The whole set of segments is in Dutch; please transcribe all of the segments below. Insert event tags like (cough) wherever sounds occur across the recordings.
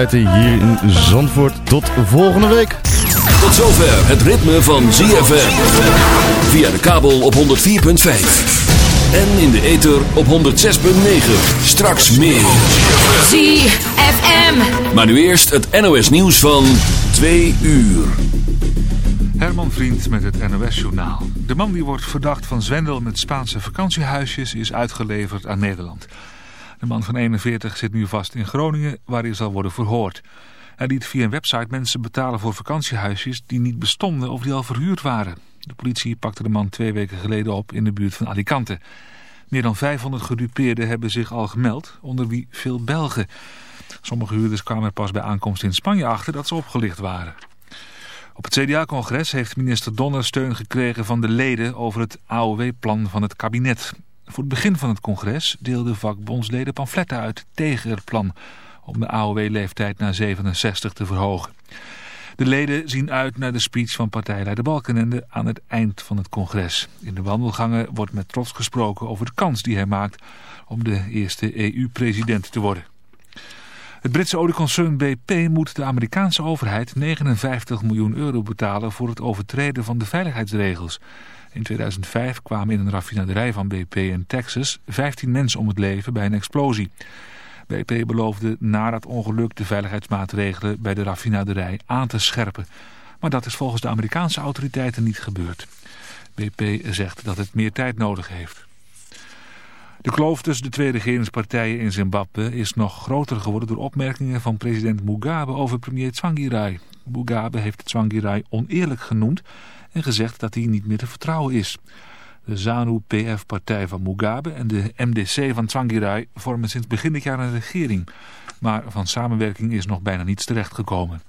activiteiten hier in Zandvoort. Tot volgende week. Tot zover het ritme van ZFM. Via de kabel op 104.5. En in de ether op 106.9. Straks meer. ZFM. Maar nu eerst het NOS nieuws van 2 uur. Herman Vriend met het NOS-journaal. De man die wordt verdacht van zwendel met Spaanse vakantiehuisjes is uitgeleverd aan Nederland. De man van 41 zit nu vast in Groningen, waar hij zal worden verhoord. Hij liet via een website mensen betalen voor vakantiehuisjes die niet bestonden of die al verhuurd waren. De politie pakte de man twee weken geleden op in de buurt van Alicante. Meer dan 500 gedupeerden hebben zich al gemeld, onder wie veel Belgen. Sommige huurders kwamen er pas bij aankomst in Spanje achter dat ze opgelicht waren. Op het CDA-congres heeft minister Donner steun gekregen van de leden over het AOW-plan van het kabinet. Voor het begin van het congres deelden vakbondsleden pamfletten uit tegen het plan om de AOW-leeftijd naar 67 te verhogen. De leden zien uit naar de speech van partijleider Balkenende aan het eind van het congres. In de wandelgangen wordt met trots gesproken over de kans die hij maakt om de eerste EU-president te worden. Het Britse olieconcern BP moet de Amerikaanse overheid 59 miljoen euro betalen voor het overtreden van de veiligheidsregels. In 2005 kwamen in een raffinaderij van BP in Texas 15 mensen om het leven bij een explosie. BP beloofde na dat ongeluk de veiligheidsmaatregelen bij de raffinaderij aan te scherpen. Maar dat is volgens de Amerikaanse autoriteiten niet gebeurd. BP zegt dat het meer tijd nodig heeft. De kloof tussen de twee regeringspartijen in Zimbabwe is nog groter geworden door opmerkingen van president Mugabe over premier Tsvangirai. Mugabe heeft Tsvangirai oneerlijk genoemd en gezegd dat hij niet meer te vertrouwen is. De ZANU-PF-partij van Mugabe en de MDC van Tsvangirai vormen sinds begin dit jaar een regering. Maar van samenwerking is nog bijna niets terechtgekomen.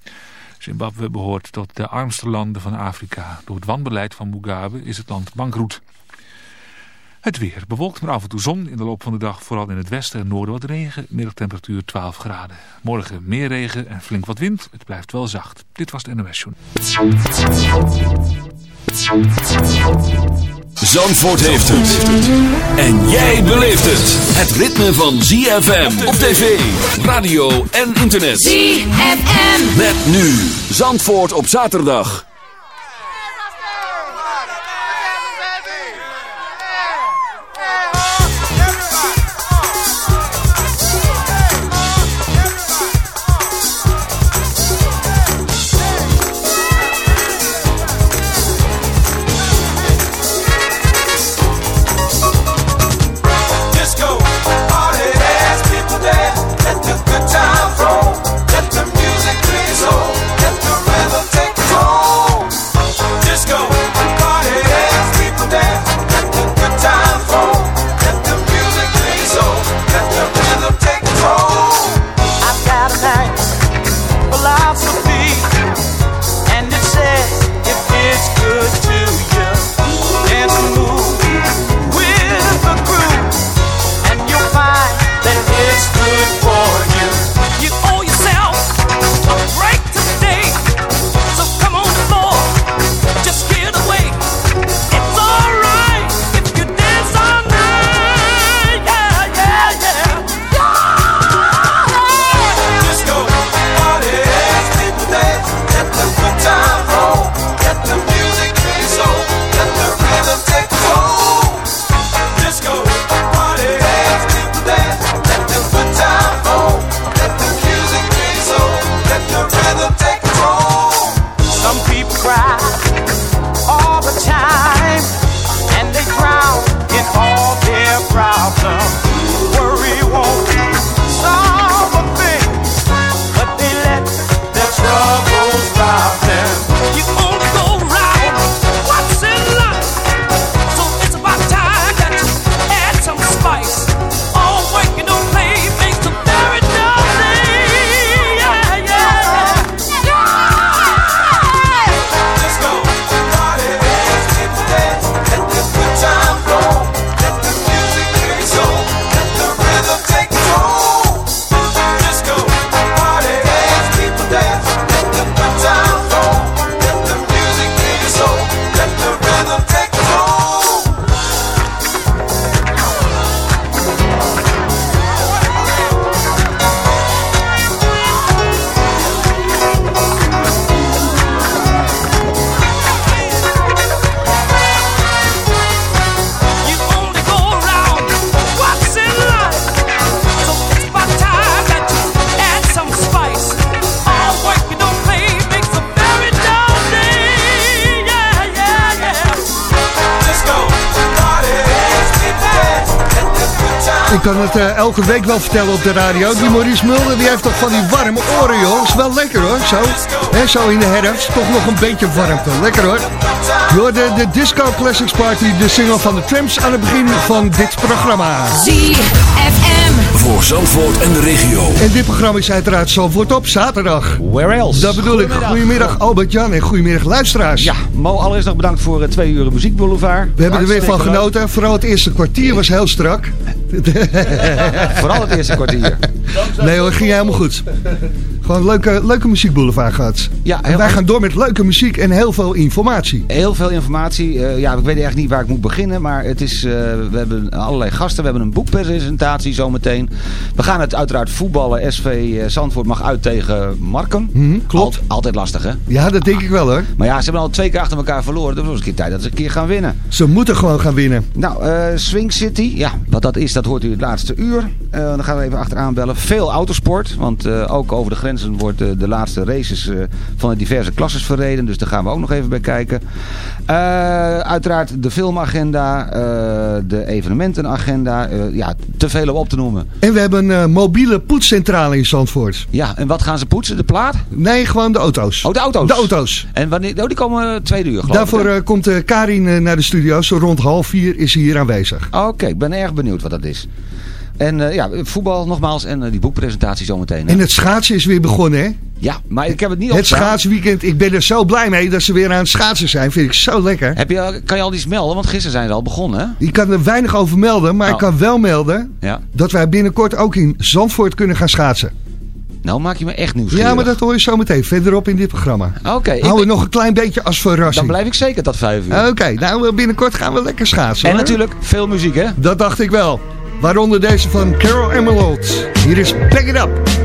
Zimbabwe behoort tot de armste landen van Afrika. Door het wanbeleid van Mugabe is het land bankroet. Het weer bewolkt, maar af en toe zon. In de loop van de dag vooral in het westen en noorden wat regen. Middagtemperatuur 12 graden. Morgen meer regen en flink wat wind. Het blijft wel zacht. Dit was de NOS Journal. Zandvoort heeft het. En jij beleeft het. Het ritme van ZFM op tv, radio en internet. ZFM. Met nu Zandvoort op zaterdag. Elke week wel vertellen op de radio. Die Maurice Mulder die heeft toch van die warme oren, joh. Is wel lekker, hoor. Zo, He, zo in de herfst. Toch nog een beetje warmte. Lekker, hoor. Door de, de Disco Classics Party, de single van de Tramps aan het begin van dit programma. ZFM. Voor Zandvoort en de regio. En dit programma is uiteraard Zandvoort op zaterdag. Where else? Dat bedoel ik. Goedemiddag Albert-Jan en goedemiddag luisteraars. Ja, Mo, allereerst nog bedankt voor uh, twee uur muziekboulevard. We hebben er weer van genoten. Vooral het eerste kwartier was heel strak. (laughs) Vooral het eerste kwartier. Nee hoor, ging helemaal goed. (laughs) Gewoon leuke, leuke muziekboulevard gehad. Ja, en wij gaan door met leuke muziek en heel veel informatie. Heel veel informatie. Uh, ja, ik weet echt niet waar ik moet beginnen. Maar het is, uh, we hebben allerlei gasten. We hebben een boekpresentatie zometeen. We gaan het uiteraard voetballen. SV uh, Zandvoort mag uit tegen Marken. Mm, klopt. Alt, altijd lastig hè? Ja, dat denk ik wel hoor. Maar ja, ze hebben al twee keer achter elkaar verloren. Dus het was een keer tijd dat ze een keer gaan winnen. Ze moeten gewoon gaan winnen. Nou, Swing City. Ja, wat dat is, dat hoort u het laatste uur. dan gaan we even achteraan bellen. Veel autosport. Want ook over de wordt de laatste races van de diverse klasses verreden. Dus daar gaan we ook nog even bij kijken. uiteraard de filmagenda. de evenementenagenda. ja, te veel om op te noemen. En we hebben een mobiele poetscentrale in Zandvoort. Ja, en wat gaan ze poetsen? De plaat? Nee, gewoon de auto's. Oh, de auto's? De auto's. En wanneer, oh, die komen tweede uur geloof Daarvoor ik, komt Karin naar de studio. Zo rond half vier is ze hier aanwezig. Oké, ik ben erg benieuwd wat dat is. En uh, ja, voetbal nogmaals en uh, die boekpresentatie zometeen. En het schaatsen is weer begonnen, hè? Ja, maar ik heb het niet op. Het schaatsweekend, ik ben er zo blij mee dat ze weer aan het schaatsen zijn. Vind ik zo lekker. Heb je, kan je al iets melden? Want gisteren zijn ze al begonnen, hè? Ik kan er weinig over melden, maar ik kan wel melden ja. dat wij binnenkort ook in Zandvoort kunnen gaan schaatsen. Nou maak je me echt nieuwsgierig. Ja, maar dat hoor je zo meteen verderop in dit programma. Oké. Okay, Hou ben... nog een klein beetje als verrassing. Dan blijf ik zeker tot vijf uur. Oké, okay, nou binnenkort gaan we lekker schaatsen. En natuurlijk veel muziek, hè? Dat dacht ik wel. Waaronder deze van Carol Emerald. Hier is Back It Up.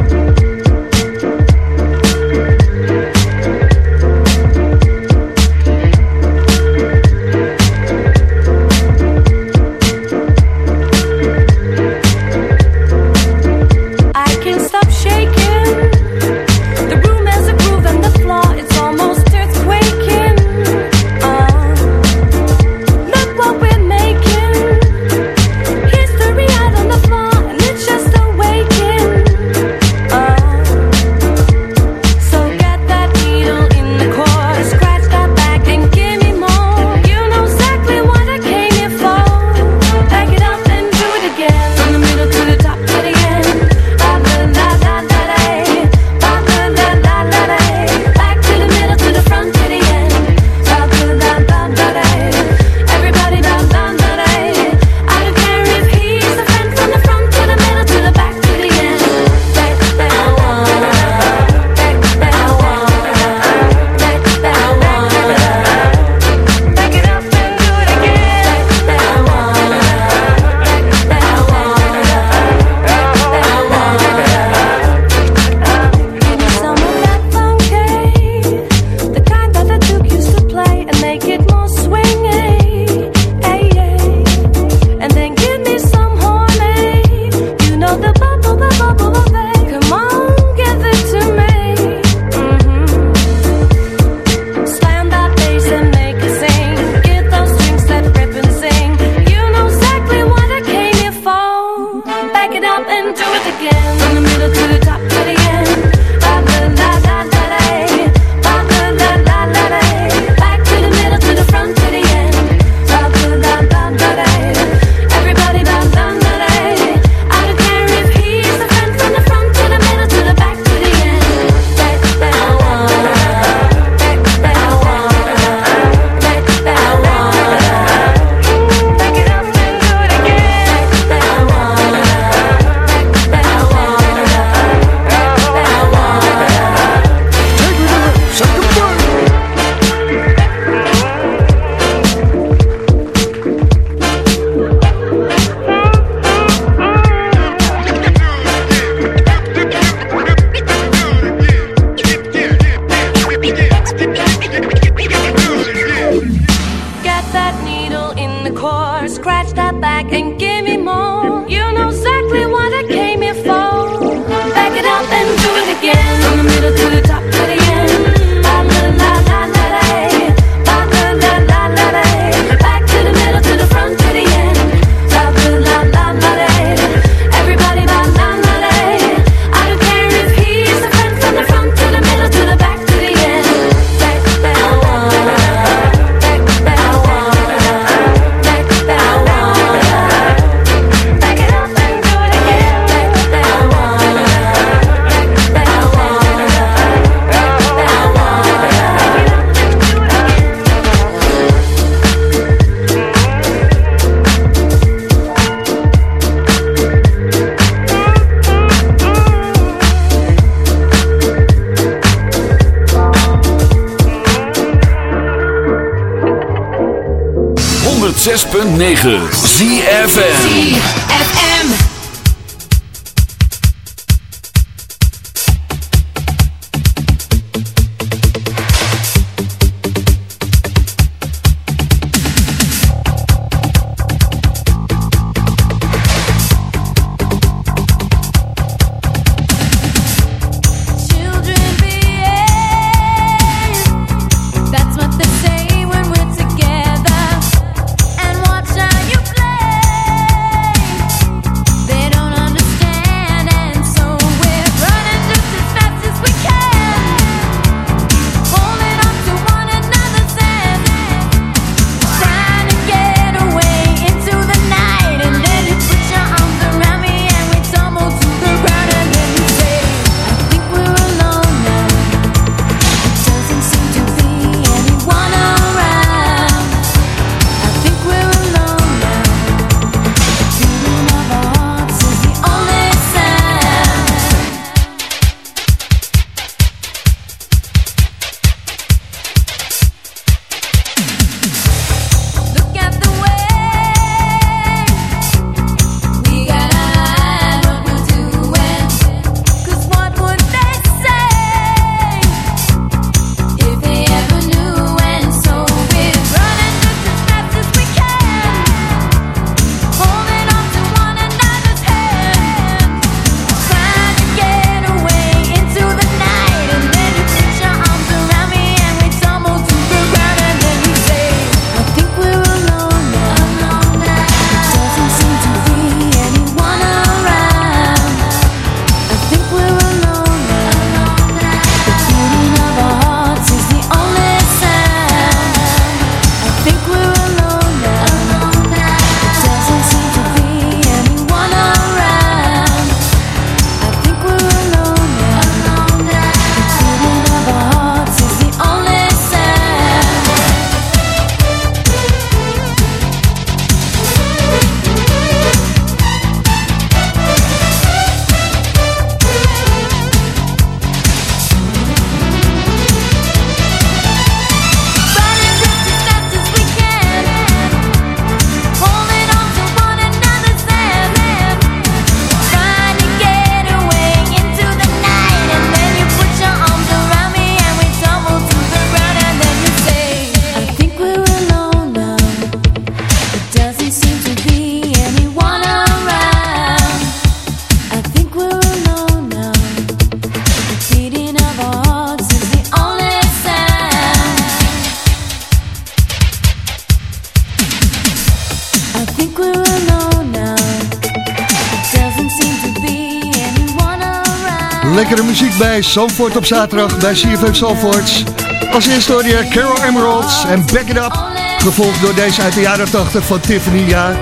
Bij Zandvoort op zaterdag bij CFM Zandvoort. Als eerste hoor je Carol Emeralds en Back It Up. Gevolgd door deze uit de jaren 80 van Tiffany. Ja,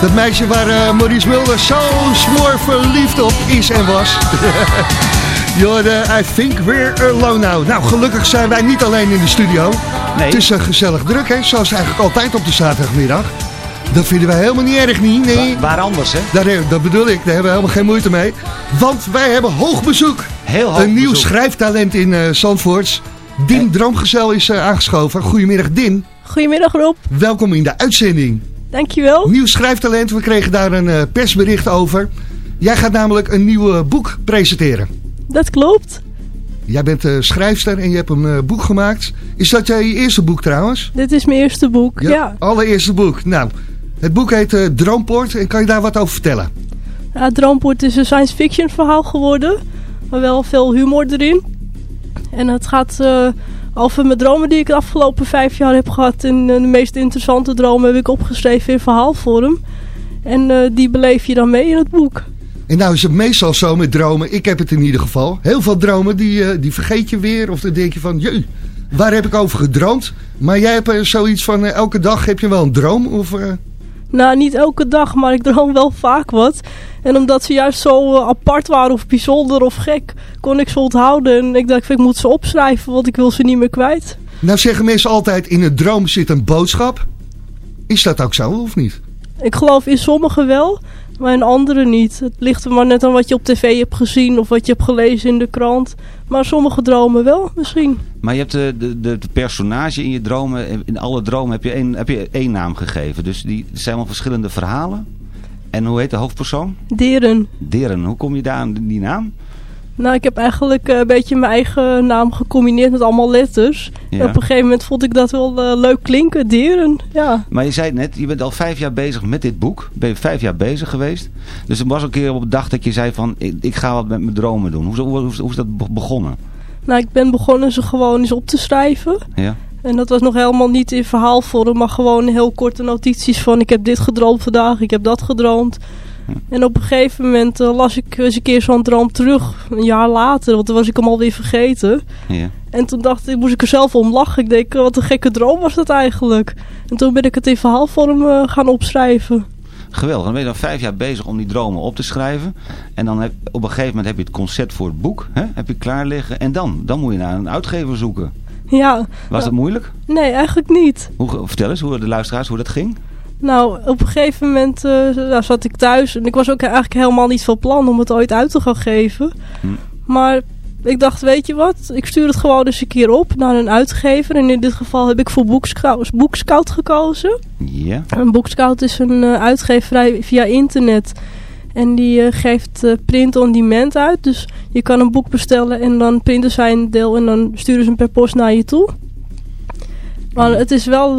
dat meisje waar eh, Maurice Mulder zo smoor verliefd op is en was. (laughs) Je hoorde I Think We're Alone Now. Nou, gelukkig zijn wij niet alleen in de studio. Nee. Het is een gezellig druk, hè? zoals eigenlijk altijd op de zaterdagmiddag. Dat vinden wij helemaal niet erg, niet? Nee. Wa- Waar anders, hè? Daar, dat bedoel ik, daar hebben we helemaal geen moeite mee. Want wij hebben hoog bezoek. Heel hoog Een nieuw bezoek. schrijftalent in eh Zandvoort. Dim Droomgezel is eh, aangeschoven. Goedemiddag Dim. Goedemiddag Rob, Welkom in de uitzending. dankjewel. Nieuw schrijftalent, we kregen daar een eh, persbericht over. Jij gaat namelijk een nieuw eh, boek presenteren. Dat klopt. Jij bent eh, schrijfster en je hebt een eh, boek gemaakt. Is dat jij je eerste boek trouwens? Dit is mijn eerste boek. Ja. Allereerste boek. Nou, het boek heet eh, Droompoort en kan je daar wat over vertellen? Ja, Droompoort is een science fiction verhaal geworden. Maar wel veel humor erin. En het gaat eh, over mijn dromen die ik de afgelopen vijf jaar heb gehad. En eh, de meest interessante dromen heb ik opgeschreven in verhaalvorm. En eh, die beleef je dan mee in het boek. En nou is het meestal zo met dromen, ik heb het in ieder geval. Heel veel dromen, die, die vergeet je weer. Of dan denk je van, jee, waar heb ik over gedroomd? Maar jij hebt zoiets van, elke dag heb je wel een droom? Of, Nou, niet elke dag, maar ik droom wel vaak wat. En omdat ze juist zo eh, apart waren of bijzonder of gek, kon ik ze onthouden. En ik dacht, ik moet ze opschrijven, want ik wil ze niet meer kwijt. Nou zeggen mensen altijd, in een droom zit een boodschap. Is dat ook zo of niet? Ik geloof in sommigen wel, maar in andere niet. Het ligt er maar net aan wat je op tv hebt gezien of wat je hebt gelezen in de krant. Maar sommige dromen wel, misschien. Maar je hebt de, de, de, personage in je dromen, in alle dromen heb je één, heb je één naam gegeven. Dus die zijn wel verschillende verhalen. En hoe heet de hoofdpersoon? Deren. Deren. Hoe kom je daar aan die naam? Nou, ik heb eigenlijk eh, een beetje mijn eigen naam gecombineerd met allemaal letters. Ja. En op een gegeven moment vond ik dat wel eh, leuk klinken, Deren. Ja. Maar je zei net, je bent al vijf jaar bezig met dit boek. Ben je vijf jaar bezig geweest. Dus er was een keer op een dag dat je zei van, ik, ik ga wat met mijn dromen doen. Hoe, hoe, hoe, hoe is dat be- begonnen? Nou, ik ben begonnen ze gewoon eens op te schrijven. Ja. En dat was nog helemaal niet in verhaalvorm, maar gewoon heel korte notities van ik heb dit gedroomd vandaag, ik heb dat gedroomd. En op een gegeven moment eh, las ik eens een keer zo'n droom terug, een jaar later, want toen was ik hem alweer vergeten. ja. En toen dacht ik, moest ik er zelf om lachen. Ik denk, wat een gekke droom was dat eigenlijk. En toen ben ik het in verhaalvorm eh, gaan opschrijven. Geweldig. Dan ben je dan vijf jaar bezig om die dromen op te schrijven. En dan heb, op een gegeven moment heb je het concept voor het boek. Hè? Heb je klaar liggen. En dan? Dan moet je naar een uitgever zoeken. Ja, Was dat moeilijk? nee, eigenlijk niet. Hoe, vertel eens, hoe de luisteraars, hoe dat ging. Nou, op een gegeven moment eh, nou, zat ik thuis en ik was ook eigenlijk helemaal niet van plan om het ooit uit te gaan geven. Hm. Maar ik dacht, weet je wat, ik stuur het gewoon eens een keer op naar een uitgever. En in dit geval heb ik voor Boekscout gekozen. Ja. Een Boekscout is een eh, uitgeverij via internet. En die eh, geeft print on demand uit. Dus je kan een boek bestellen en dan printen zij een deel en dan sturen ze hem per post naar je toe. Maar het is wel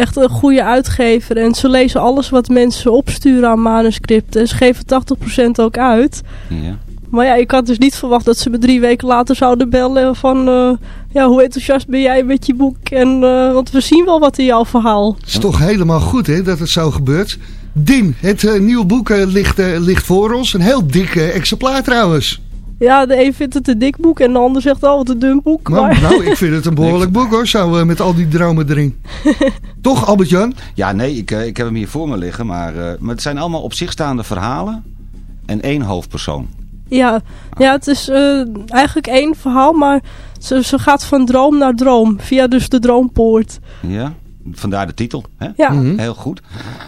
echt een goede uitgever. En ze lezen alles wat mensen opsturen aan manuscripten. En ze geven 80% ook uit. ja. Maar ja, ik had dus niet verwacht dat ze me drie weken later zouden bellen van... eh, ja, hoe enthousiast ben jij met je boek? En, eh, want we zien wel wat in jouw verhaal. Het is toch helemaal goed hè, dat het zo gebeurt. Din, het eh, nieuwe boek ligt, ligt voor ons. Een heel dik exemplaar trouwens. Ja, de een vindt het een dik boek en de ander zegt, oh, wat een dun boek. Nou, Maar, nou, ik vind het een behoorlijk boek hoor, zo eh, met al die dromen erin. (laughs) toch Albert-Jan? Ja, nee, ik, eh, ik heb hem hier voor me liggen. Maar, eh, maar het zijn allemaal op zich staande verhalen. En één hoofdpersoon. ja, ja, het is eh, eigenlijk één verhaal, maar ze, ze gaat van droom naar droom. Via dus de droompoort. Ja. Vandaar de titel. Hè? Ja, Mhm. Heel goed.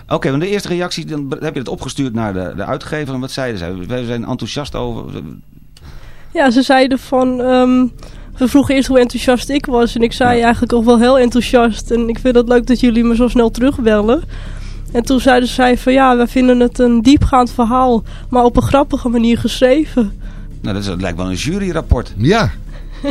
Oké, want de eerste reactie, dan heb je het opgestuurd naar de, de uitgever. En wat zeiden zij? Wij zijn enthousiast over. Ja ze zeiden van... ehm, we vroegen eerst hoe enthousiast ik was. En ik zei eigenlijk ook wel heel enthousiast. En ik vind het leuk dat jullie me zo snel terugbellen. En toen zeiden zij van ja, wij vinden het een diepgaand verhaal. Maar op een grappige manier geschreven. Nou, dat, is, dat lijkt wel een juryrapport. Ja.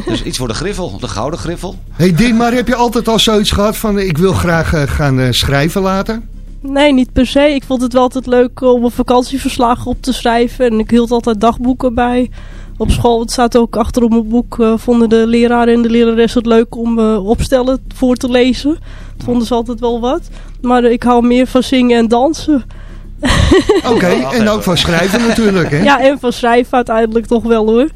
Dus iets voor de griffel, de gouden griffel. hey Din, maar heb je altijd al zoiets gehad van ik wil graag eh, gaan eh, schrijven later? Nee, niet per se. Ik vond het wel altijd leuk om een vakantieverslag op te schrijven. En ik hield altijd dagboeken bij. Op school, het staat ook achter op mijn boek, eh, vonden de leraren en de lerares het leuk om eh, opstellen voor te lezen. Dat vonden ze altijd wel wat. Maar ik hou meer van zingen en dansen. Oké, (laughs) en ook van schrijven natuurlijk hè? Ja, en van schrijven uiteindelijk toch wel hoor.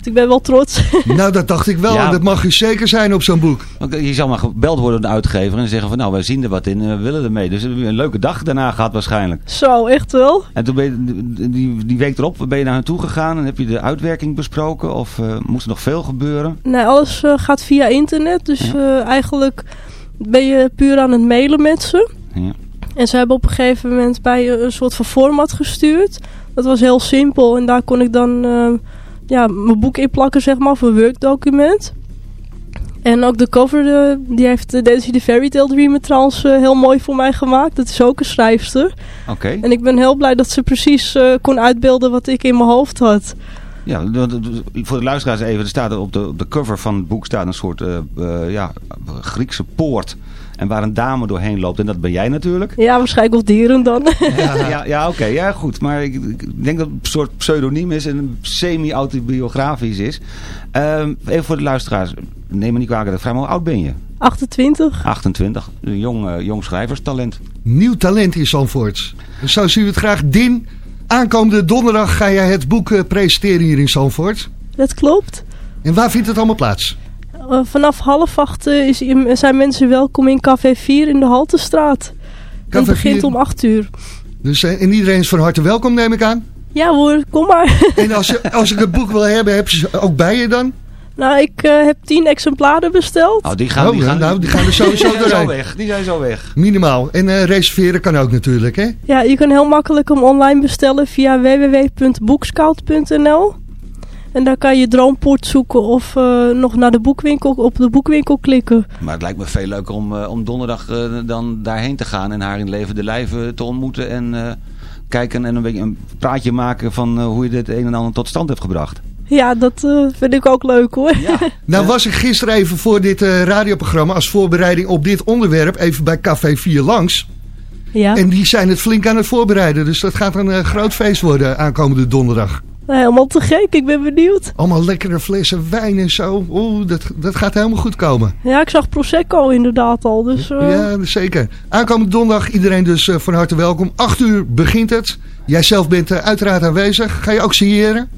Want ik ben wel trots. (laughs) Nou, dat dacht ik wel. Ja. Dat mag u zeker zijn op zo'n boek. Oké, Je zal maar gebeld worden door de uitgever en zeggen van nou, wij zien er wat in en we willen ermee. Dus we hebben een leuke dag daarna gehad waarschijnlijk. Zo, echt wel. En toen ben je, die, die week erop ben je naar hen toe gegaan en heb je de uitwerking besproken? Of eh, moest er nog veel gebeuren? Nee, alles eh, gaat via internet. Dus eh, eigenlijk ben je puur aan het mailen met ze. Ja. En ze hebben op een gegeven moment bij je een soort van format gestuurd. Dat was heel simpel. En daar kon ik dan eh, ja, mijn boek in plakken, zeg maar, voor een Word-document. En ook de cover, eh, die heeft uh, Dancy the Fairy Tale Dreamer trouwens eh, heel mooi voor mij gemaakt. Dat is ook een schrijfster. Oké. En ik ben heel blij dat ze precies eh, kon uitbeelden wat ik in mijn hoofd had. Ja, voor de luisteraars even. Er staat op de, op de cover van het boek staat een soort ja, Griekse poort. En waar een dame doorheen loopt. En dat ben jij natuurlijk. Ja, waarschijnlijk wel dieren dan. (laughs) Ja, ja, ja oké. ja, goed. Maar ik, ik denk dat het een soort pseudoniem is. En semi-autobiografisch is. Ehm, even voor de luisteraars. Neem me niet kwalijk. vraag, maar hoe oud ben je? 28. 28. Een jong, eh, jong schrijverstalent. Nieuw talent in Zandvoort. Dus zo zien we het graag. Din, aankomende donderdag ga jij het boek eh, presenteren hier in Zandvoort. Dat klopt. En waar vindt het allemaal plaats? Eh, vanaf half acht eh, is, zijn mensen welkom in Café 4 in de Haltestraat. Het begint 4. om 8 uur. Dus, eh, en iedereen is van harte welkom, neem ik aan. Ja hoor, kom maar. (laughs) En als, je, als ik het boek wil hebben, heb je ze ook bij je dan? Nou, ik heb 10 exemplaren besteld. Oh, die gaan, Oh, die gaan, nou, die gaan er sowieso (laughs) die zijn zo doorheen. weg. Die zijn zo weg. Minimaal. En eh, reserveren kan ook natuurlijk, hè? Ja, je kan heel makkelijk hem online bestellen via www.boekskout.nl. En daar kan je droompoort zoeken of eh, nog naar de boekwinkel, op de boekwinkel klikken. Maar het lijkt me veel leuker om, eh, om donderdag eh, dan daarheen te gaan en haar in levende lijven te ontmoeten en eh, kijken en een beetje een praatje maken van eh, hoe je dit een en ander tot stand hebt gebracht. Ja, dat eh, vind ik ook leuk hoor. Ja, (laughs) Nou was ik gisteren even voor dit eh, radioprogramma als voorbereiding op dit onderwerp even bij Café 4 langs. Ja, En die zijn het flink aan het voorbereiden. Dus dat gaat een groot feest worden aankomende donderdag. Helemaal te gek. Ik ben benieuwd. Allemaal lekkere flessen wijn en zo. Oeh, dat, dat gaat helemaal goed komen. Ja, ik zag Prosecco inderdaad al. Dus eh, Ja, zeker. Aankomende donderdag, iedereen dus eh, van harte welkom. 8 uur begint het. Jij zelf bent eh, uiteraard aanwezig. Ga je ook signeren?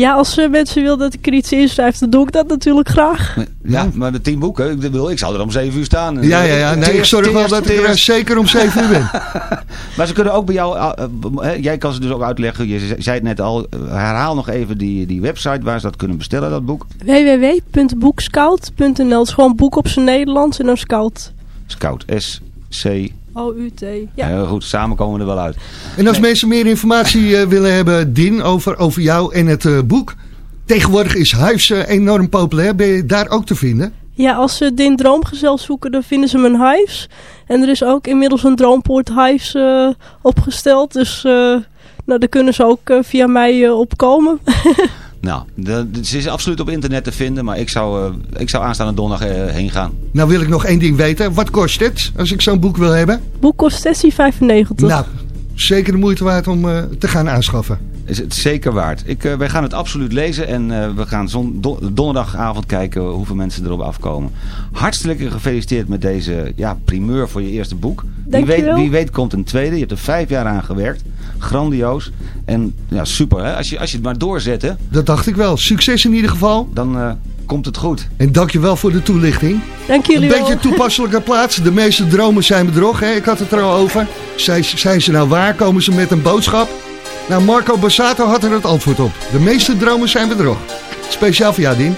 Ja, als eh, mensen willen dat ik er iets inschrijf, dan doe ik dat natuurlijk graag. ja, maar de tien boeken, ik, wil, ik zou er om zeven uur staan. Ja, ja, ja. Nee, ik zorg wel dat ik er zeker om 7 uur ben. (laughs) Maar ze kunnen ook bij jou, eh, eh, jij kan ze dus ook uitleggen, je zei het net al, herhaal nog even die, die website waar ze dat kunnen bestellen, dat boek. www.boekscout.nl Het is gewoon boek op zijn Nederlands en dan scout. Scout, S-C, O-U-T. Ja. heel goed, samen komen we er wel uit. En als mensen meer informatie eh, willen hebben, Din, over, over jou en het eh, boek. Tegenwoordig is Huis eh, enorm populair. Ben je daar ook te vinden? ja, als ze Din Droomgezel zoeken, dan vinden ze mijn hives. En er is ook inmiddels een Droompoort hives eh, opgesteld. Dus eh, nou, daar kunnen ze ook via mij opkomen. (laughs) Nou, de, de- ze is absoluut op internet te vinden, maar ik zou, eh, ik zou aanstaande donderdag eh, heen gaan. Nou wil ik nog één ding weten. Wat kost het als ik zo'n boek wil hebben? boek kost 16,95. Nou, zeker de moeite waard om eh, te gaan aanschaffen. Is het zeker waard. Ik, eh, wij gaan het absoluut lezen en eh, we gaan zon, do- donderdagavond kijken hoeveel mensen erop afkomen. Hartstikke gefeliciteerd met deze ja, primeur voor je eerste boek. Wie weet, wie weet komt een tweede. Je hebt er vijf jaar aan gewerkt. Grandioos. En ja, super hè. Als je, als je het maar doorzet hè, Dat dacht ik wel. Succes in ieder geval. dan eh, komt het goed. En dankjewel voor de toelichting. Dank Een jullie wel. beetje toepasselijke (laughs) plaats. De meeste dromen zijn bedrog. Hè? Ik had het er al over. Zijn, zijn ze nou waar? Komen ze met een boodschap? Nou, Marco Bassato had er het antwoord op. De meeste dromen zijn bedrog. Speciaal voor jou, Dien.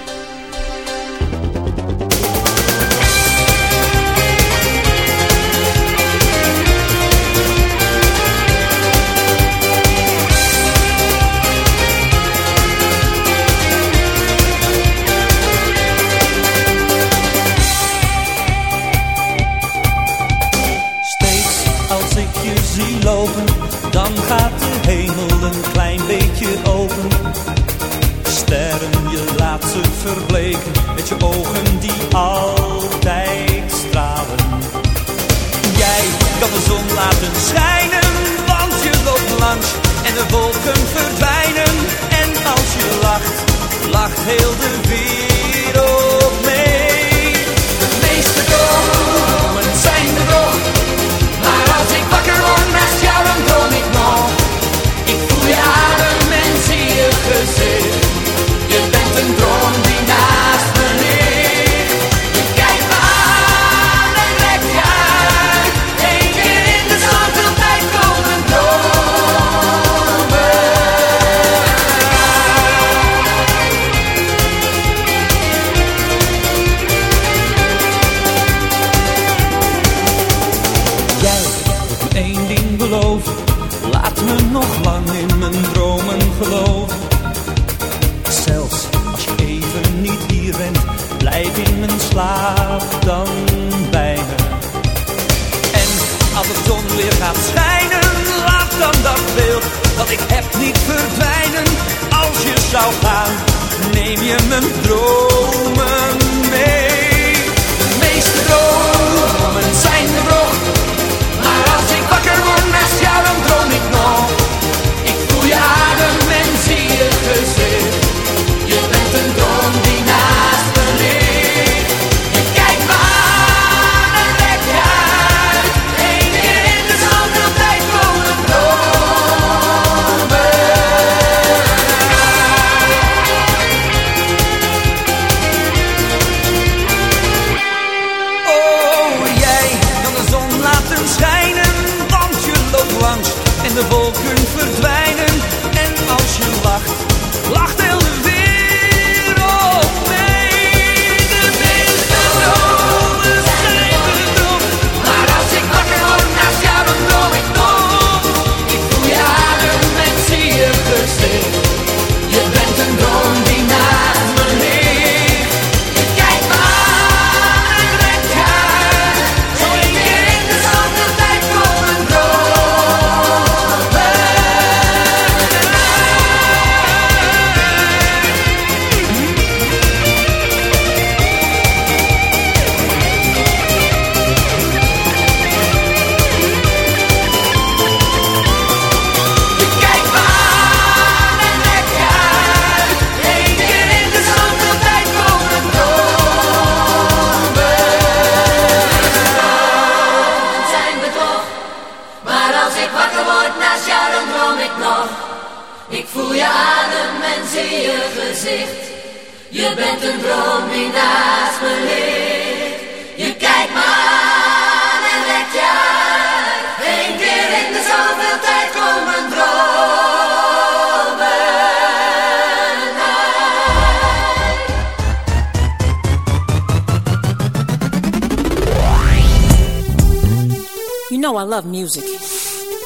love music.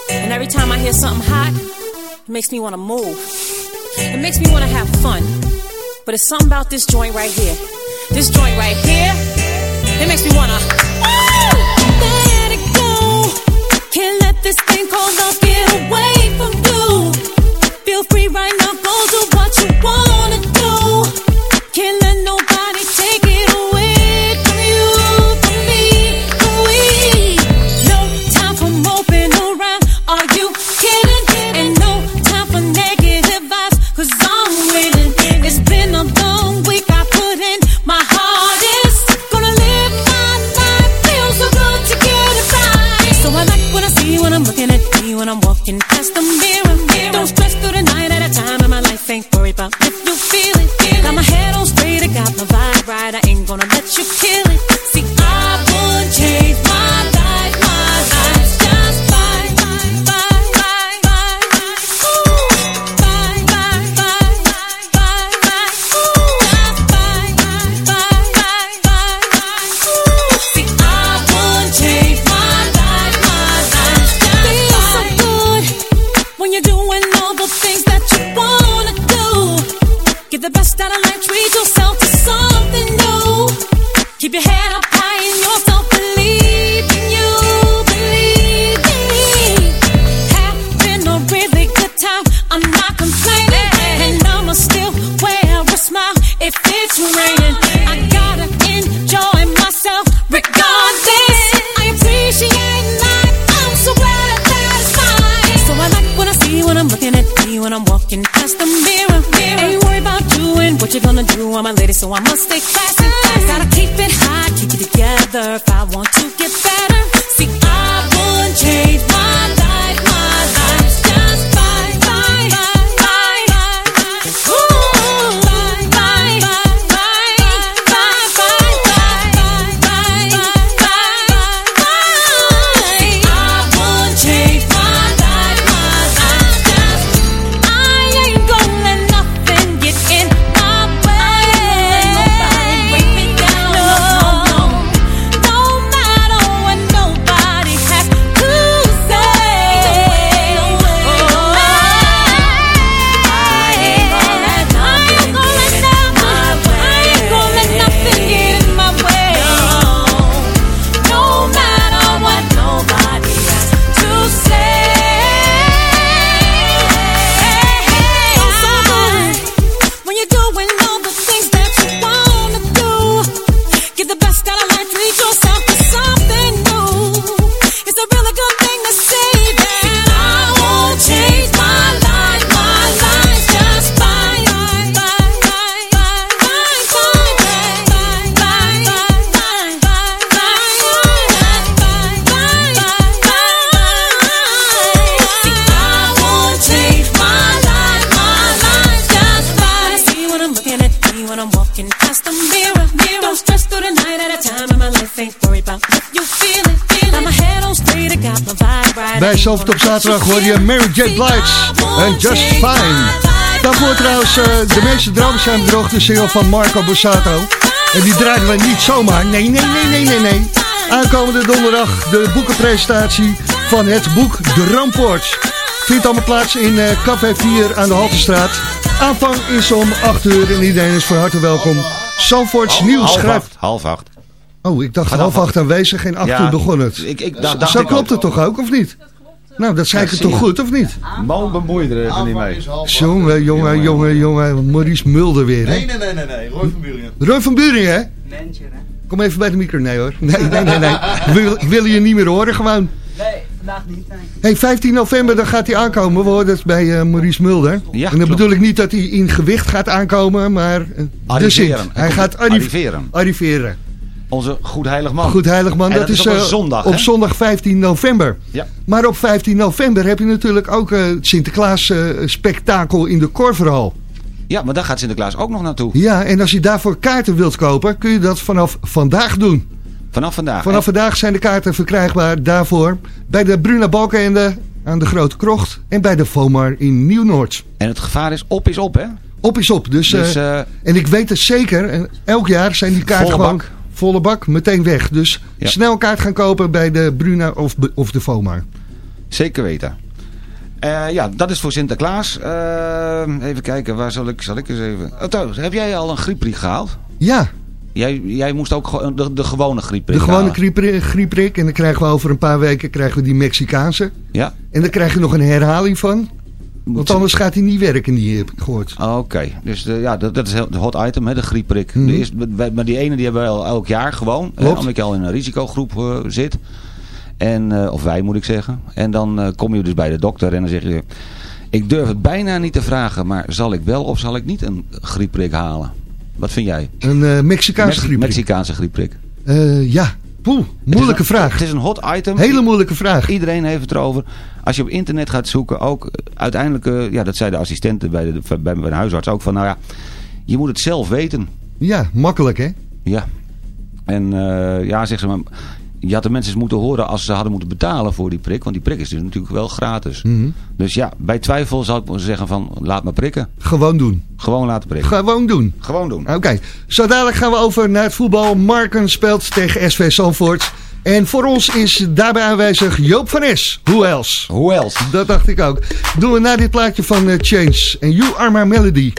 And every time I hear something hot, it makes me want to move. It makes me want to have fun. But it's something about this joint right here. This joint right here, it makes me want to. Let it go. Can't let this thing called love get away from you. Feel free right zelfs op zaterdag hoor je Mary J. Blige en Just Fine. Daarvoor trouwens eh, De Meeste Dromen zijn bedrog, single van Marco Bossato. En die draaien we niet zomaar, nee, nee, nee, nee, nee, nee. Aankomende donderdag de boekenpresentatie van het boek Droompoort. Vindt allemaal plaats in eh, Café 4 aan de Haltestraat. Aanvang is om 8 uur en iedereen is van harte welkom. Zandvoorts nieuws schrijft... Half acht. Oh, ik dacht half acht aanwezig en acht uur begon het. Ik, ik, zo klopt het toch ook, of niet? Nou, dat zei het toch goed, of niet? Man, bemoei er even niet mee. Jongen, jongen, jongen, jongen. Maurice Mulder weer, hè? Nee, nee, nee, nee. nee. Roy van buren. Roy van buren, hè? Mensje, hè? Kom even bij de micro. Nee, hoor. Nee, nee, nee. nee. Wil, wil je niet meer horen, gewoon. Nee, vandaag niet. Hey, 15 november, dan gaat hij aankomen. We hoorden het bij eh, Maurice Mulder. Ja, en dan bedoel ik niet dat hij in gewicht gaat aankomen, maar... Uh. Hij, hij gaat arriveren. arriveren. Onze Goedheilig Man. Goedheilig Man, dat, is, is eh, zondag, op zondag 15 november. Ja. Maar op 15 november heb je natuurlijk ook eh, het Sinterklaas-spektakel eh, in de Korverhal. Ja, maar daar gaat Sinterklaas ook nog naartoe. Ja, en als je daarvoor kaarten wilt kopen, kun je dat vanaf vandaag doen. Vanaf vandaag? Vanaf vandaag zijn de kaarten verkrijgbaar daarvoor bij de Bruna Balkenende aan de Grote Krocht en bij de Vomar in Nieuw-Noord. En het gevaar is op is op, hè? Op is op. Dus, dus en ik weet het zeker, elk jaar zijn die kaarten gewoon volle bak, meteen weg. Dus Ja. snel kaart gaan kopen bij de Bruna of, of de Vomar. Zeker weten. Eh, ja, dat is voor Sinterklaas. Eh, even kijken, waar zal ik, zal ik eens even... Oh, trouwens, heb jij al een griepprik gehaald? Ja, Jij, jij moest ook de, de gewone griepprik de gewone grieprik, grieprik. En dan krijgen we over een paar weken krijgen we die Mexicaanse. Ja? En dan krijg je nog een herhaling van. Want anders gaat hij niet werken, die heb ik gehoord. Oh, Oké, dus de, ja, dat, dat is heel- de hot item, hè, de griepprik. Mhm. De eerste- maar die ene die hebben we al elk jaar gewoon. hè, Klopt. omdat je al in een risicogroep eh, zit. En, eh, of wij moet ik zeggen. En dan eh, kom je dus bij de dokter en dan zeg je... Ik durf het bijna niet te vragen, maar zal ik wel of zal ik niet een griepprik halen? Wat vind jij? Een eh, Mexicaanse Mexi- grieprik. Mexicaanse griepprik. Eh, ja, poeh, moeilijke Het is een- vraag. Het is een hot item. Hele moeilijke vraag. Iedereen heeft het erover. Als je op internet gaat zoeken, ook eh, uiteindelijk, eh, ja, dat zei de assistenten bij de, bij, bij de huisarts ook van, nou ja, je moet het zelf weten. Ja, makkelijk hè? Ja. En eh, ja, zeg ze maar, je had de mensen eens moeten horen als ze hadden moeten betalen voor die prik. Want die prik is dus natuurlijk wel gratis. Mhm. Dus ja, bij twijfel zou ik zeggen van, laat maar prikken. Gewoon doen. Gewoon laten prikken. Gewoon doen. Gewoon doen. Oké, zo dadelijk gaan we over naar het voetbal. Marken speelt tegen SV Zandvoort. En voor ons is daarbij aanwezig Joop van Es. Who else? Hoe else? Dat dacht ik ook. Doen we na dit plaatje van eh, Change. En You Are My Melody.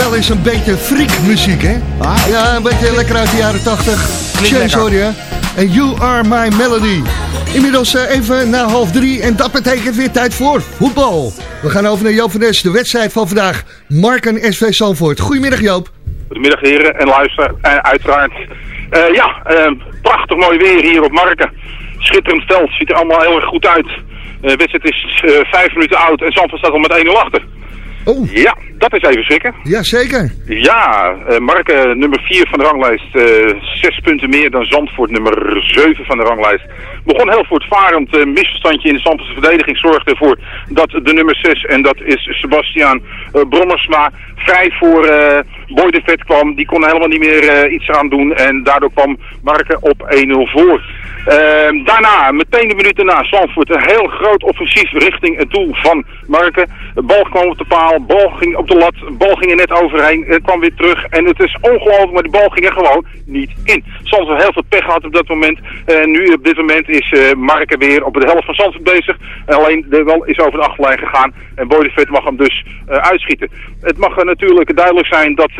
Wel eens een beetje freakmuziek, hè? Ah. Ja, een beetje lekker uit de jaren 80. Klinkt Chase, hoor je. En You Are My Melody. Inmiddels eh, even na half drie en dat betekent weer tijd voor voetbal. We gaan over naar Joop van Nes, de wedstrijd van vandaag. Marken SV Zandvoort. Goedemiddag Joop. Goedemiddag heren en luister, uh, uiteraard. Uh, ja, uh, prachtig mooi weer hier op Marken. Schitterend veld, ziet er allemaal heel erg goed uit. De wedstrijd is vijf minuten oud en Zandvoort staat al met 1-0 achter. Oh. Ja, dat is even schrikken. Ja, zeker. Ja, uh, Marken nummer 4 van de ranglijst. Uh, zes punten meer dan Zandvoort nummer 7 van de ranglijst. Begon heel voortvarend. Uh, misverstandje in de Zandvoortse verdediging zorgde ervoor dat de nummer 6, en dat is Sebastiaan uh, Brommersma, vrij voor uh, Boy de Vet kwam. Die kon helemaal niet meer uh, iets eraan doen en daardoor kwam Marken op 1-0 voor. Uh, daarna, meteen de minuut daarna, Zandvoort een heel groot offensief richting het doel van Marken. De bal kwam op de paal, bal ging op de lat, bal ging er net overheen, het kwam weer terug. En het is ongelooflijk, maar de bal ging er gewoon niet in. Zandvoort heel veel pech gehad op dat moment. En nu op dit moment is uh, Marken weer op de helft van Zandvoort bezig. Alleen de wel is over de achterlijn gegaan en Boy de mag hem dus uitschieten. Het mag natuurlijk duidelijk zijn dat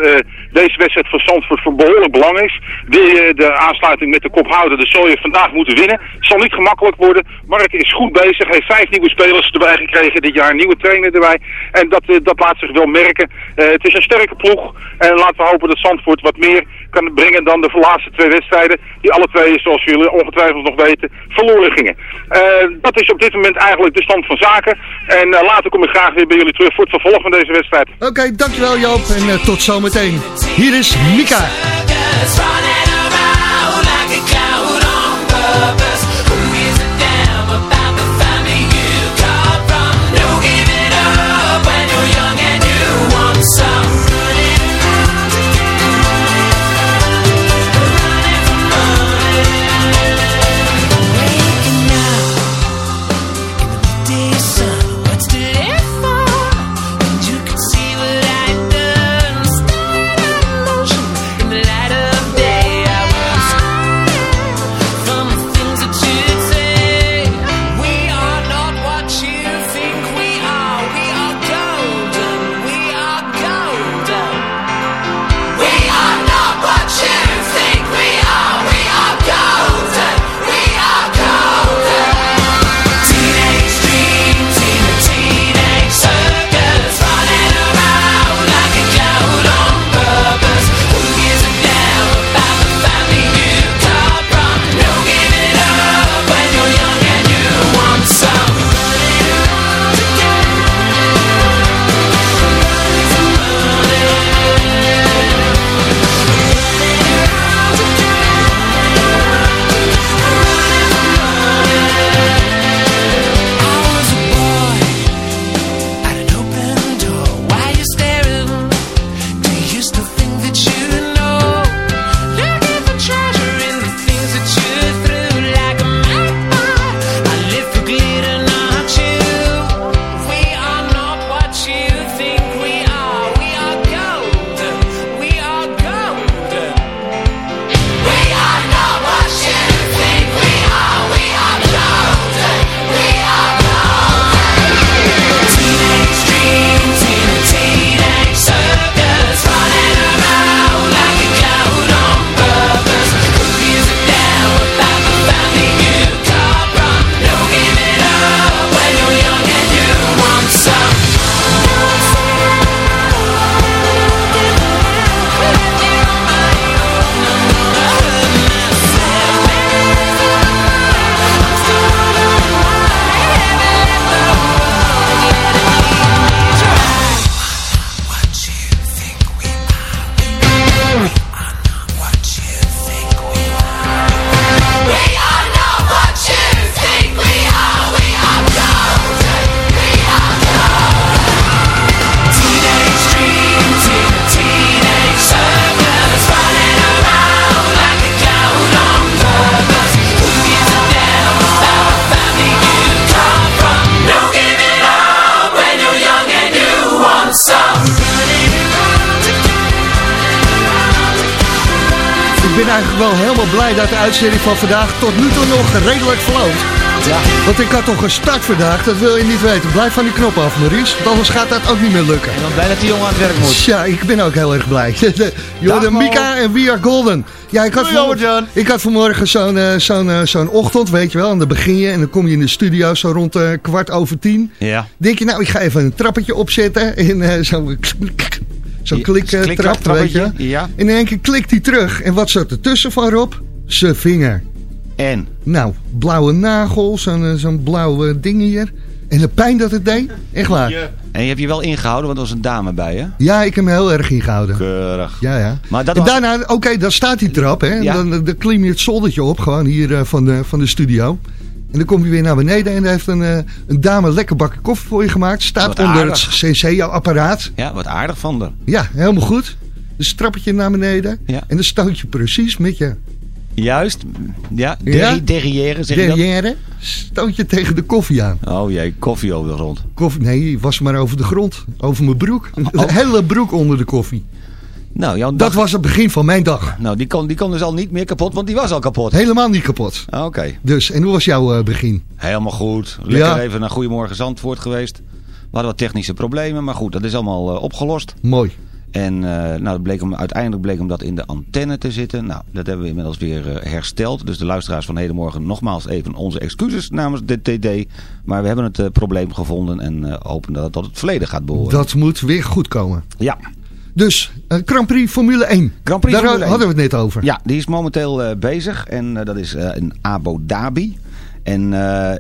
deze wedstrijd voor Zandvoort van behoorlijk belang is. Wil je de aansluiting met de kop houden, dan zul je vandaag moeten winnen. Zal niet gemakkelijk worden. Mark is goed bezig, heeft vijf nieuwe spelers erbij gekregen dit jaar, nieuwe trainer erbij. En dat, uh, dat laat zich wel merken. Uh, het is een sterke ploeg en laten we hopen dat Zandvoort wat meer kan brengen dan de laatste twee wedstrijden. Die alle twee, zoals jullie ongetwijfeld nog weten, verloren gingen. Uh, dat is op dit moment eigenlijk de stand van zaken. En later kom ik graag weer bij jullie terug voor het vervolg van deze wedstrijd. Oké, okay, dankjewel Joop en tot zometeen. Hier is Mika. Wel helemaal blij dat de uitzending van vandaag tot nu toe nog redelijk verloopt. Want ik had toch een start vandaag, dat wil je niet weten. Blijf van die knop af, Maurice, want anders gaat dat ook niet meer lukken. En dan blij dat die jongen aan het werk moet. Ja, ik ben ook heel erg blij. (laughs) Mo. Mika en We Are Golden. Ja, ik had, vanmorgen, ik had vanmorgen zo'n eh, zo'n eh, zo'n ochtend, weet je wel. En dan begin je en dan kom je in de studio zo rond eh, kwart over tien. Ja. Denk je, nou, ik ga even een trappetje opzetten. (laughs) En eh, zo'n klik, eh, klik- trap, weet je. ja. En in één keer klikt hij terug. En wat zat er tussen van Rob? Zijn vinger. En? Nou, blauwe nagel, zo'n eh, zo'n blauw eh, ding hier. En de pijn dat het deed, echt waar. En je hebt je wel ingehouden, want er was een dame bij je. Ja, ik heb me heel erg ingehouden. Keurig. Ja, ja. Maar dat en daarna, oké, dan staat die trap, hè. Ja. Dan, dan klim je het zoldertje op, gewoon hier eh, van, de, van de studio. En dan kom je weer naar beneden en dan heeft een, eh, een dame lekker bakken koffie voor je gemaakt. Staat Wat onder aardig. het Senseo-apparaat. Ja, wat aardig van haar. Ja, helemaal goed. Dus trappetje naar beneden. Ja. En dan stoot je precies met je Juist. Ja, Ja? derri- derrière zeg je dat? derrière. Stoot je tegen de koffie aan. Oh jee, koffie over de grond. Koffie, nee, was maar over de grond. Over mijn broek. De hele broek onder de koffie. Nou, jouw Dat was het begin van mijn dag. Nou, die kon, die kon dus al niet meer kapot, want die was al kapot. Helemaal niet kapot. Ah, Oké, Dus, en hoe was jouw eh, begin? helemaal goed. Lekker Ja. even naar Goedemorgen Zandvoort geweest. We hadden wat technische problemen, maar goed, dat is allemaal eh, opgelost. Mooi. En eh, nou, bleek hem, uiteindelijk bleek hem dat in de antenne te zitten. Nou, dat hebben we inmiddels weer hersteld. Dus de luisteraars van Hedenmorgen nogmaals even onze excuses namens de TD. Maar we hebben het probleem gevonden en hopen dat het tot het verleden gaat behoren. Dat moet weer goed komen. Ja. Dus, eh, Grand Prix Formule 1. Grand Prix Daar Formule 1. hadden we het net over. Ja, die is momenteel eh, bezig en eh, dat is in Abu Dhabi. En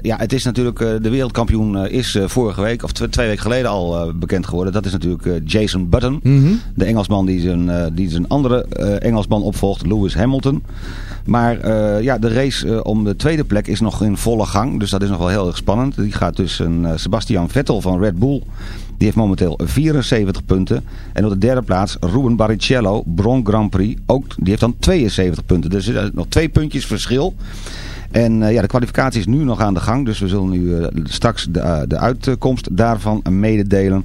ja, het is natuurlijk, de wereldkampioen is vorige week, of tw- twee weken geleden al bekend geworden. Dat is natuurlijk Jason Button. Mhm. De Engelsman die zijn, die zijn andere Engelsman opvolgt, Lewis Hamilton. Maar ja, de race om de tweede plek is nog in volle gang. Dus dat is nog wel heel erg spannend. Die gaat tussen Sebastian Vettel van Red Bull. Die heeft momenteel 74 punten. En op de derde plaats Ruben Barrichello, Bron Grand Prix. Ook, die heeft dan 72 punten. Dus er zijn nog twee puntjes verschil. En eh, ja, de kwalificatie is nu nog aan de gang. Dus we zullen nu eh, straks de, eh, de uitkomst daarvan mededelen.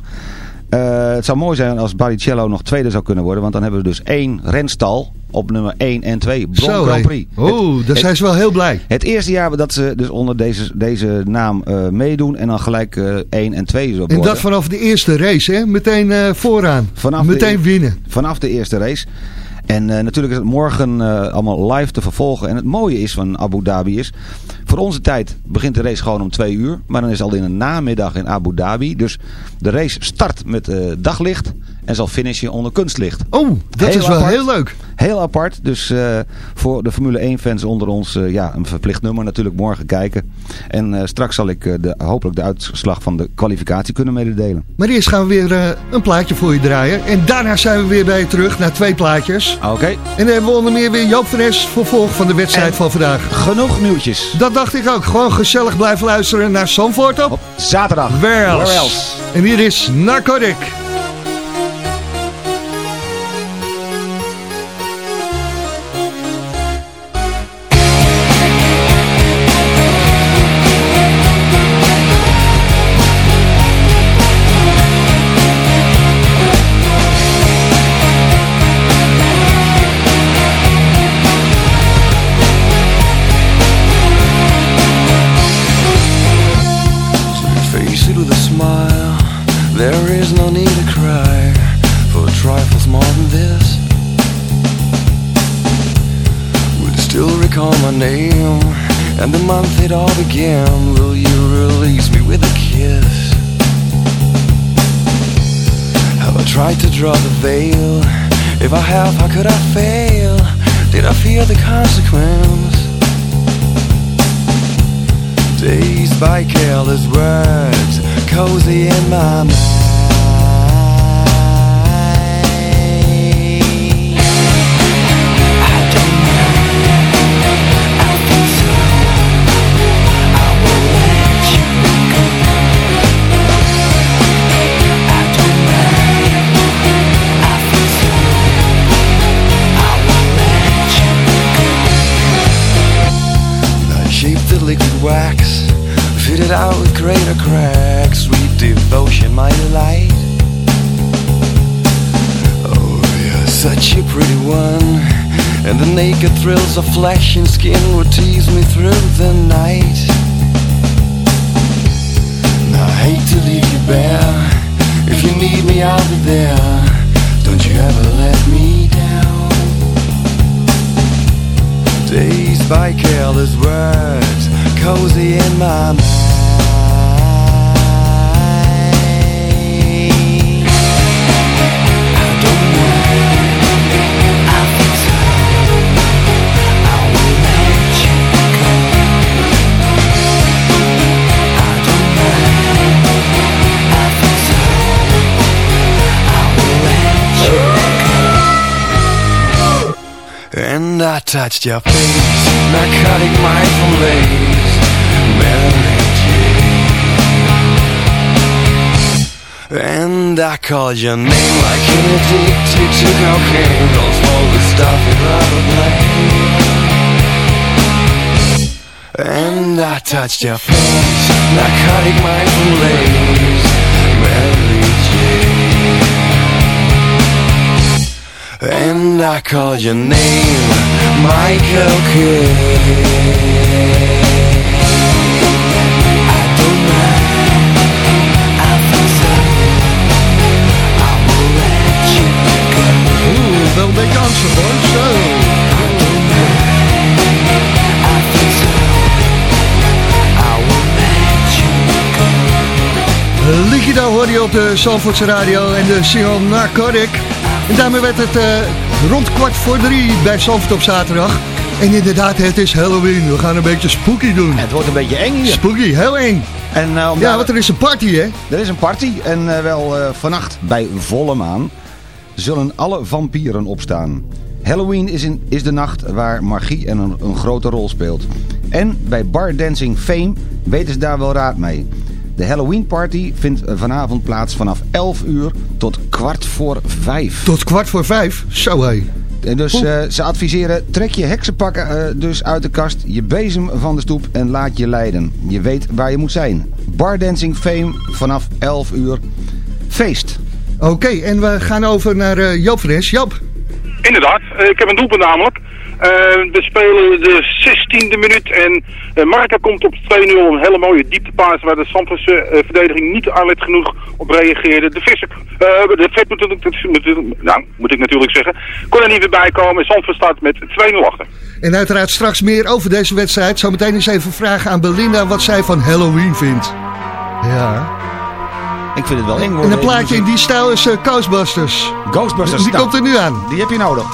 Eh, het zou mooi zijn als Barrichello nog tweede zou kunnen worden. Want dan hebben we dus één renstal op nummer 1 en 2. Bron Zo, Grand. Prix. Het- daar zijn ze wel heel blij. het eerste jaar dat ze dus onder deze, deze naam eh, meedoen en dan gelijk eh 1 en 2 zo En worden. dat vanaf de eerste race, hè? Meteen vooraan. Vanaf Meteen de, winnen. Vanaf de eerste race. En eh, natuurlijk is het morgen eh, allemaal live te vervolgen. En het mooie is van Abu Dhabi is... Voor onze tijd begint de race gewoon om twee uur. Maar dan is het al in de namiddag in Abu Dhabi. Dus de race start met eh, daglicht. En zal finishen onder kunstlicht. Oh, dat Heel is wel heel leuk. Heel apart. Dus eh, voor de Formule 1 fans onder ons eh, ja, een verplicht nummer natuurlijk morgen kijken. En eh, straks zal ik de, hopelijk de uitslag van de kwalificatie kunnen mededelen. Maar eerst gaan we weer een plaatje voor je draaien. En daarna zijn we weer bij je terug naar twee plaatjes. Oké. En dan hebben we onder meer weer Joop van Es voor volg van de wedstrijd En- van vandaag. Genoeg nieuwtjes. Dat dacht ik ook. Gewoon gezellig blijven luisteren naar Zandvoort op. Op zaterdag. Where else? Where else? En hier is Narcotic. bike. Touched your face, narcotic mindful lace, Mary Jane. And I called your name like an addicted to cocaine. Don't the stuff you'd rather play. And I touched your face, narcotic mindful lace, Mary Zo. I don't mind, I feel so. I will let you go. Liquido hoor je op de Zandvoortse radio en de single Narcotic. En daarmee werd het eh, rond kwart voor drie bij Zandvoort op zaterdag. En inderdaad, het is Halloween. We gaan een beetje spooky doen. Het wordt een beetje eng hier. Spooky, heel eng. En, eh, Ja, daar- want er is een party, hè? Er is een party en eh, wel vannacht bij volle maan zullen alle vampieren opstaan. Halloween is, in, is de nacht waar magie en een, een grote rol speelt. En bij Bar Dancing Fame weten ze daar wel raad mee. De Halloween party vindt vanavond plaats vanaf 11 uur tot kwart voor 5. Tot kwart voor vijf. Zo, hé. En dus eh, ze adviseren, trek je heksenpakken eh, dus uit de kast, je bezem van de stoep en laat je leiden. Je weet waar je moet zijn. Bar Dancing Fame vanaf 11 uur. Feest. Oké, en we gaan over naar eh Joop Fres. Joop. Inderdaad, eh, ik heb een doelpunt namelijk. Eh, we spelen de 16e minuut en eh Marca komt op 2-0. Een hele mooie dieptepaas waar de Zandvoortse eh, verdediging niet alert genoeg op reageerde. De Visser, eh, de vet moet, moet, moet- nou, moet ik natuurlijk zeggen, kon er niet weer bij komen. Zandvoort staat met 2-0 achter. En uiteraard straks meer over deze wedstrijd. Zometeen eens even vragen aan Belinda wat zij van Halloween vindt. Ja. Ik vind het wel eng En een plaatje in die stijl is eh, Ghostbusters. Ghostbusters. Die nou, komt er nu aan. Die heb je nodig.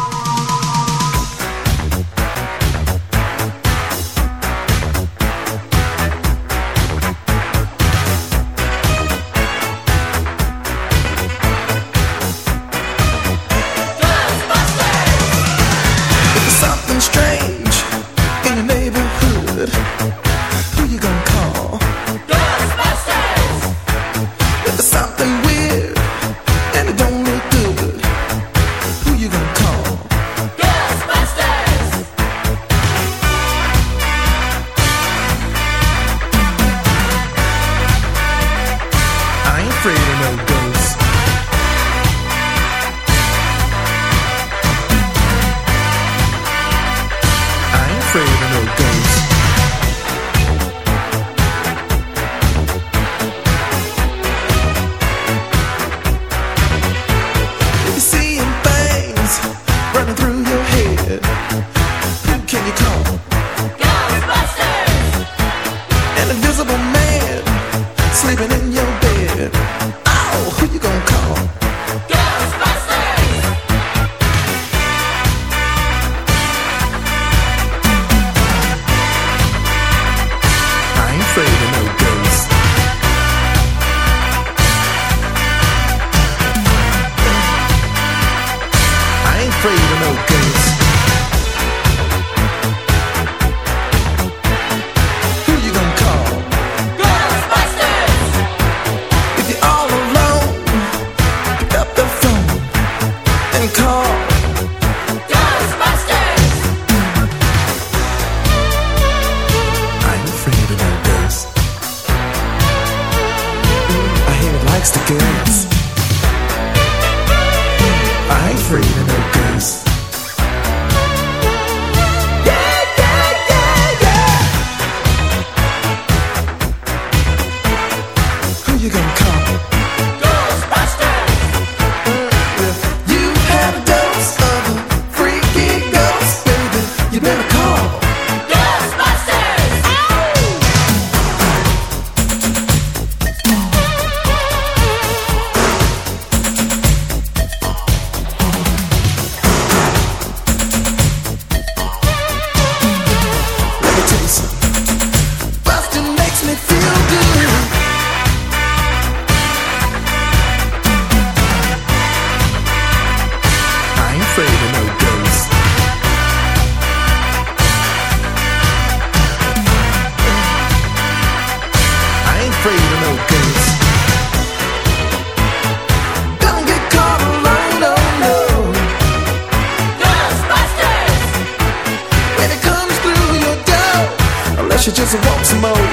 She just wants some more.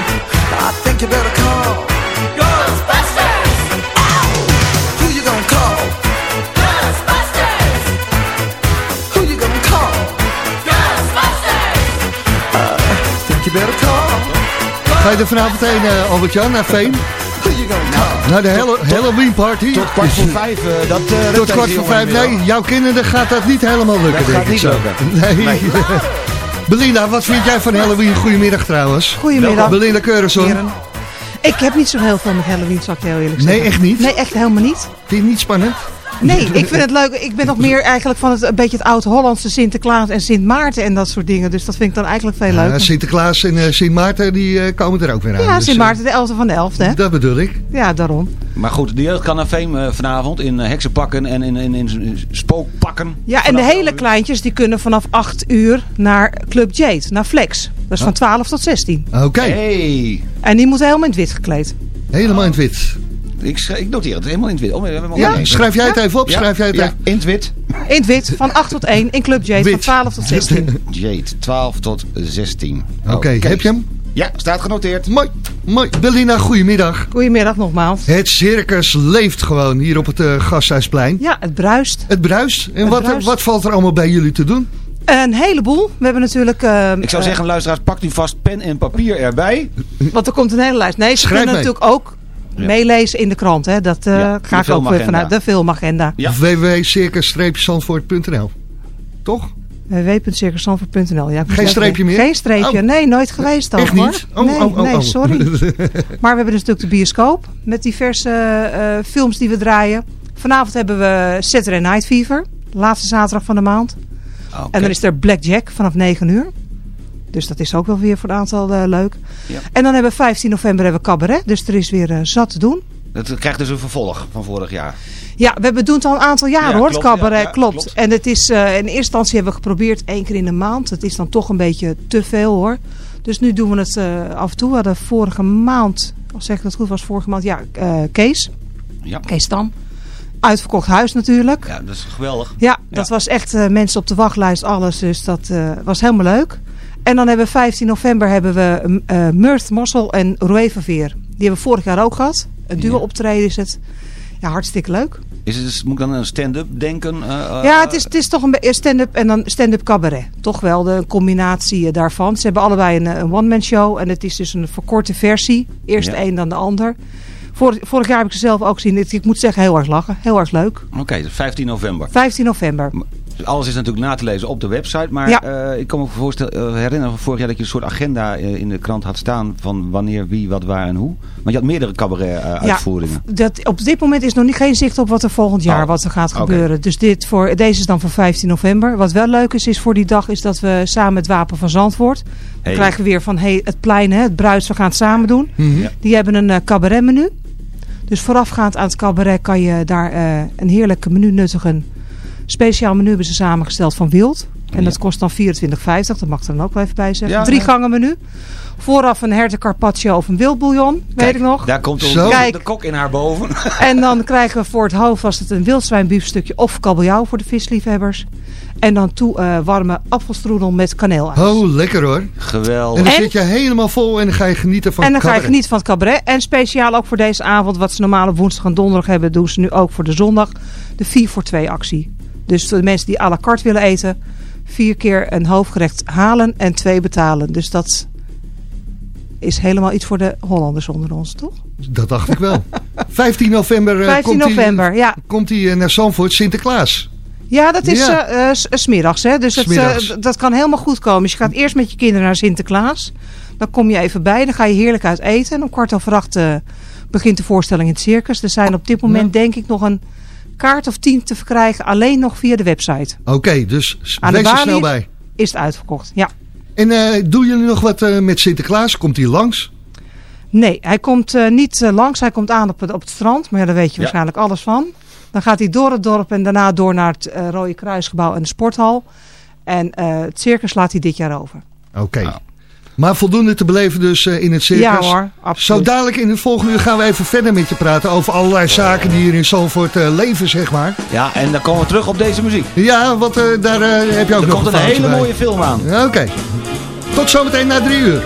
I think you better call. Ghostbusters! Who you gonna call? Ghostbusters! Who you gonna call? Ghostbusters! Think you better call. Ga je er vanavond heen, eh, Albert-Jan, naar Veen? Who you gonna call? Naar de Hallo- Halloween party? Tot kwart voor vijf, eh, dat eh, redt Tot kwart voor vijf. Nee, jouw kinderen gaat dat niet helemaal lukken, Dat denk gaat ik niet zo. lukken. Nee. Nee. (laughs) Belinda, wat vind jij van Halloween? Goedemiddag trouwens. Goedemiddag. Belinda Keurenson. Heren. Ik heb niet zo heel veel met Halloween, zal ik heel eerlijk Nee, zeggen. echt niet? Nee, echt helemaal niet. Vind je het niet spannend? Nee, ik vind het leuk. Ik ben nog meer eigenlijk van het een beetje het oud-Hollandse Sinterklaas en Sint Maarten en dat soort dingen. Dus dat vind ik dan eigenlijk veel Ja, leuker. Sinterklaas en eh, Sint Maarten die, eh, komen er ook weer aan. Ja, Dus, Sint eh, Maarten, de 11e van de 11e, hè? Dat bedoel ik. Ja, daarom. Maar goed, de jeugd kan naar Veem vanavond in eh, heksenpakken en in, in, in, spookpakken. Ja, en de hele kleintjes die kunnen vanaf 8 uur naar Club Jade, naar Flex. Dat is van 12 tot 16. Oké, Hey, En die moeten helemaal in het wit gekleed. helemaal in het wit. Ik, ik noteer het helemaal in het wit. Oh, we hebben hem Ja, schrijf jij het even op? Ja, Schrijf jij het ja, even? in het wit. In het wit, van 8 tot 1 in Club Jade, van Wit. 12 tot 16. (laughs) Jade, 12 tot 16. Oké, heb je hem? Ja, staat genoteerd. Mooi, mooi. Belinda, goedemiddag. Goedemiddag nogmaals. Het circus leeft gewoon hier op het eh, Gasthuisplein. Ja, het bruist. Het bruist. En Het wat, bruist. wat valt er allemaal bij jullie te doen? Een heleboel. We hebben natuurlijk... eh, Ik zou eh, zeggen, luisteraars, pak nu vast pen en papier erbij. Want er komt een hele lijst. Nee, ze Schrijf kunnen mee. natuurlijk ook Ja. meelezen in de krant. Hè. Dat eh, Ja, ga ik ook weer vanuit de filmagenda. Ja. www.circus-zandvoort.nl Toch? www.circuszandvoort.nl ja, Geen streepje meer? Geen streepje. Oh. Nee, nooit geweest dan Echt hoor. niet? Oh, nee, oh, oh, nee, oh. sorry. (laughs) maar we hebben dus natuurlijk de bioscoop. Met diverse eh, films die we draaien. Vanavond hebben we Saturday Night Fever. Laatste zaterdag van de maand. Oké. En dan is er Blackjack vanaf 9 uur. Dus dat is ook wel weer voor een aantal eh, leuk. Ja. En dan hebben we 15 november hebben we cabaret. Dus er is weer eh, zat te doen. Dat krijgt dus een vervolg van vorig jaar. Ja, we hebben- doen het al een aantal jaren Ja, hoor, klopt, het cabaret, ja, klopt. klopt. En het is, eh, in eerste instantie hebben we geprobeerd één keer in de maand. Het is dan toch een beetje te veel hoor. Dus nu doen we het af en toe. We hadden vorige maand, als zeg ik dat goed was, vorige maand, ja, Kees. Ja. Kees Stam. Uitverkocht huis natuurlijk. Ja, dat is geweldig. Ja, dat was echt mensen op de wachtlijst, alles. Dus dat was helemaal leuk. En dan hebben we 15 november hebben we mm, eh Murth, Mossel en Roué Verveer. Die hebben we vorig jaar ook gehad. Een duo optreden is het. Ja, hartstikke leuk. Is het, moet ik dan aan een stand-up denken? Eh, eh, Ja, het is, het is toch een stand-up en dan stand-up cabaret. Toch wel de combinatie daarvan. Ze hebben allebei een, een one-man show. En het is dus een verkorte versie. Eerst Ja. de een, dan de ander. Vorig, vorig jaar heb ik ze zelf ook gezien. Ik, ik moet zeggen, heel erg lachen. Heel erg leuk. Oké, dus 15 november. 15 november. Dus alles is natuurlijk na te lezen op de website. Maar Ja. eh, ik kan me voorstel, eh, herinneren van vorig jaar dat je een soort agenda eh, in de krant had staan. Van wanneer, wie, wat, waar en hoe. Want je had meerdere cabaret uitvoeringen. Dat, op dit moment is nog niet geen zicht op wat er volgend jaar Oh, wat er gaat gebeuren. Dus dit voor, deze is dan voor 15 november. Wat wel leuk is, is voor die dag is dat we samen met Wapen van Zandvoort. Dan Hey. krijgen we weer van hey, het plein, hè, het bruis, we gaan het samen doen. Mhm. Ja. Die hebben een cabaretmenu. Dus voorafgaand aan het cabaret kan je daar een heerlijke menu nuttigen. Speciaal menu hebben ze samengesteld van wild. En Ja. dat kost dan 24,50. Dat mag er dan ook wel even bij zeggen. Ja, Drie ja. gangen menu. Vooraf een herten carpaccio of een wildbouillon. Weet Kijk, ik nog. Daar komt Zo. de, Kijk. de kok in haar boven. (laughs) En dan krijgen we voor het hoofd was het een wildzwijnbiefstukje of kabeljauw voor de visliefhebbers. En dan toe eh, warme appelstroedel met kaneelijs. Oh, lekker hoor. Geweldig. En dan En- zit je helemaal vol en dan ga je genieten van en dan ga je cabaret. genieten van het cabaret. En speciaal ook voor deze avond, wat ze normaal op woensdag en donderdag hebben, doen ze nu ook voor de zondag. De 4 voor 2 actie. Dus voor de mensen die à la carte willen eten, vier keer een hoofdgerecht halen en twee betalen. Dus dat is helemaal iets voor de Hollanders onder ons, toch? Dat dacht ik wel. (laughs) 15 november, eh, 15 komt november, ja. Komt hij naar Zandvoort, Sinterklaas. Ja, dat is Ja. eh, eh, s- smiddags. Hè? Dus het, eh, dat kan helemaal goed komen. Dus je gaat eerst met je kinderen naar Sinterklaas. Dan kom je even bij. Dan ga je heerlijk uit eten. En om kwart over acht eh, begint de voorstelling in het circus. Er zijn op dit moment denk ik nog een kaart of tien te verkrijgen. Alleen nog via de website. Oké, dus Aan de wees er snel bij. is het uitverkocht. Ja. En eh, doen jullie nog wat eh, met Sinterklaas? Komt hij langs? Nee, hij komt eh, niet langs. Hij komt aan op het, op het strand. Maar ja, daar weet je Ja. waarschijnlijk alles van. Dan gaat hij door het dorp en daarna door naar het eh, Rode Kruisgebouw en de sporthal. En eh, het circus laat hij dit jaar over. Oké. Nou. Maar voldoende te beleven dus eh, in het circus. Ja hoor, Zo absoluut. dadelijk in het volgende uur gaan we even verder met je praten over allerlei zaken die hier in Zandvoort eh, leven, zeg maar. Ja, en dan komen we terug op deze muziek. Ja, want eh, daar eh, heb je ook Er nog komt een hele bij. mooie film aan. Ja, Oké. Tot zometeen na drie uur.